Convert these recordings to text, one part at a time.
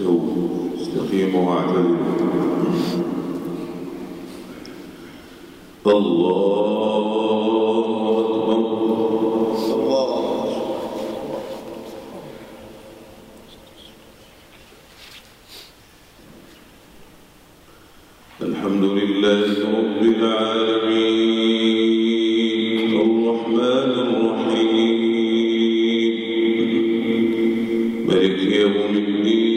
استقيموا واعتدلوا الله أكبر. الله الحمد لله رب العالمين. الرحمن الرحيم. ملك يوم الدين.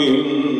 بهم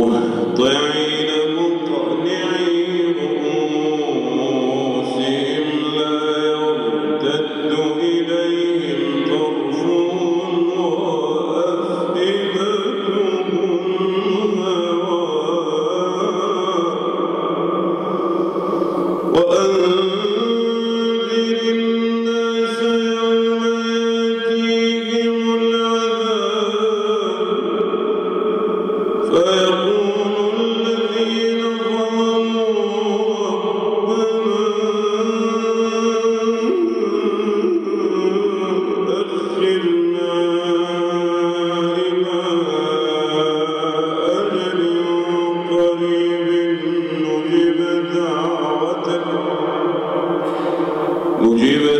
woman. Uđive